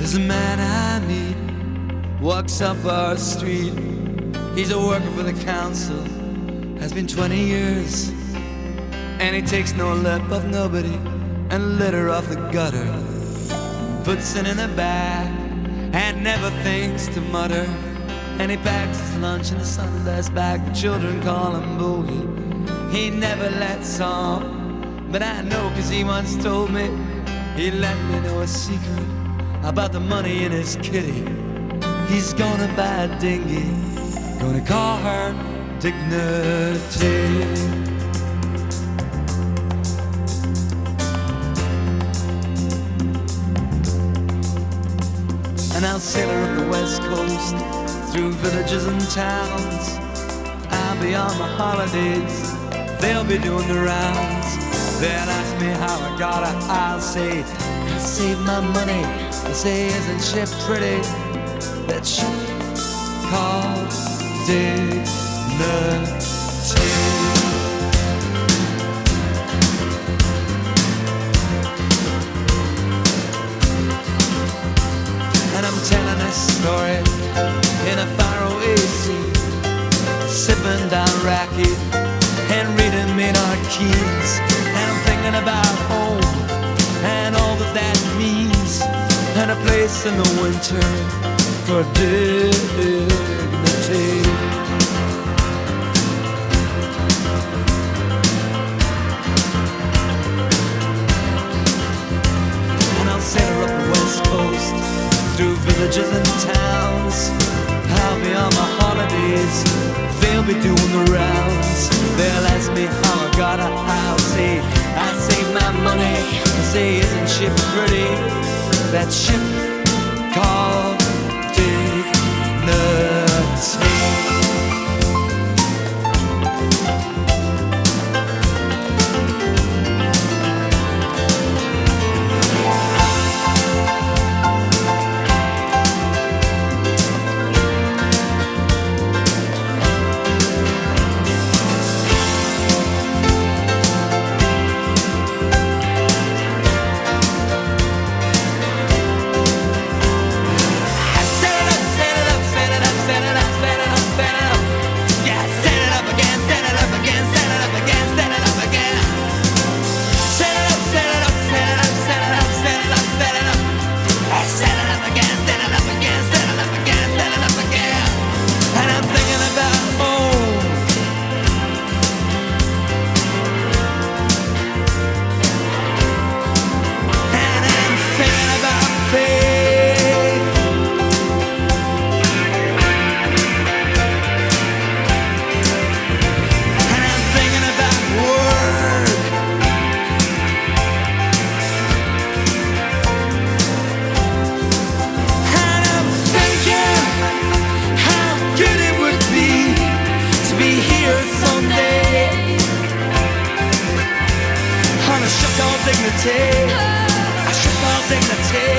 There's a man I meet, walks up our street. He's a worker for the council, has been 20 years. And he takes no lip of nobody and litter off the gutter. Puts it in a bag and never thinks to mutter. And he packs his lunch in a Sunday's bag. The children call him Boogie. He never lets on, but I know cause he once told me he let me know a secret about the money in his kitty. He's gonna buy a dinghy, gonna call her Dignity. And I'll sail her up the west coast through villages and towns. I'll be on my holidays, they'll be doing the rounds. They'll ask me how I got her, I'll say, I saved my money. I say, isn't she pretty? That ship called Dignity. And I'm telling this story in a faraway scene, sipping down raki and reading Maynard Keynes. And I'm thinking about and a place in the winter for dignity. And I'll sail up the west coast through villages and towns. I'll be on my holidays, they'll be doing the rounds. They'll ask me how I got her, I'll say I saved my money. Say, isn't she pretty? That ship good On a shook all dignity. I shook all dignity.